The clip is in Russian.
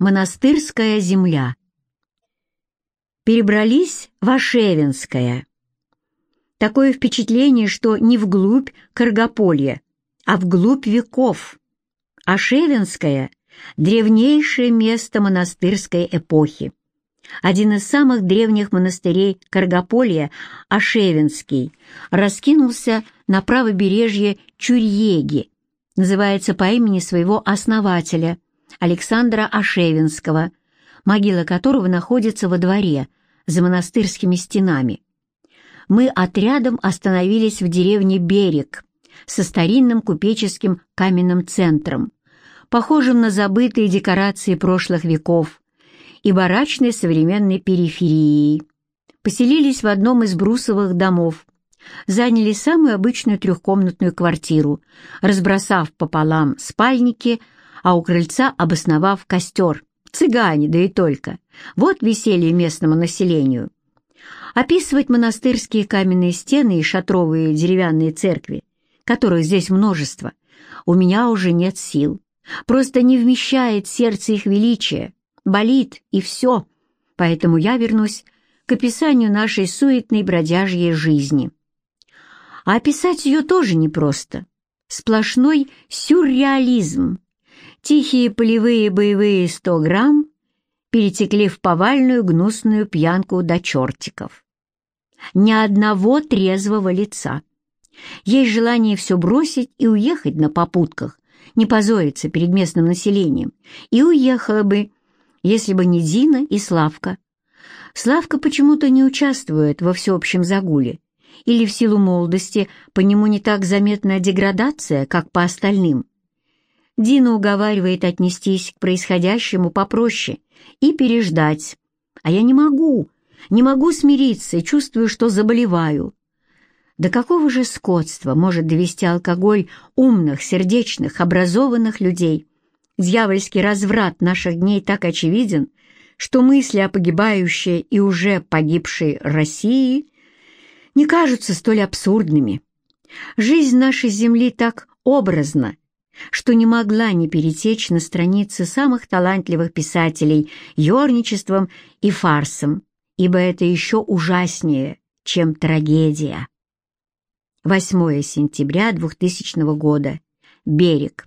Монастырская земля. Перебрались в Ашевинское. Такое впечатление, что не вглубь Каргополья, а вглубь веков. Ашевинское — древнейшее место монастырской эпохи. Один из самых древних монастырей Каргополья, Ашевинский, раскинулся на правобережье Чурьеги, называется по имени своего основателя, Александра Ашевинского, могила которого находится во дворе, за монастырскими стенами. Мы отрядом остановились в деревне Берег со старинным купеческим каменным центром, похожим на забытые декорации прошлых веков и барачной современной периферией. Поселились в одном из брусовых домов, заняли самую обычную трехкомнатную квартиру, разбросав пополам спальники, а у крыльца обосновав костер. Цыгане, да и только. Вот веселье местному населению. Описывать монастырские каменные стены и шатровые деревянные церкви, которых здесь множество, у меня уже нет сил. Просто не вмещает сердце их величия, болит и все. Поэтому я вернусь к описанию нашей суетной бродяжьей жизни. А описать ее тоже непросто. Сплошной сюрреализм. Тихие полевые боевые сто грамм перетекли в повальную гнусную пьянку до чертиков. Ни одного трезвого лица. Есть желание все бросить и уехать на попутках, не позориться перед местным населением, и уехала бы, если бы не Дина и Славка. Славка почему-то не участвует во всеобщем загуле, или в силу молодости по нему не так заметна деградация, как по остальным. Дина уговаривает отнестись к происходящему попроще и переждать. А я не могу, не могу смириться и чувствую, что заболеваю. До какого же скотства может довести алкоголь умных, сердечных, образованных людей? Дьявольский разврат наших дней так очевиден, что мысли о погибающей и уже погибшей России не кажутся столь абсурдными. Жизнь нашей земли так образна, что не могла не перетечь на страницы самых талантливых писателей ерничеством и фарсом, ибо это еще ужаснее, чем трагедия. 8 сентября 2000 года. Берег.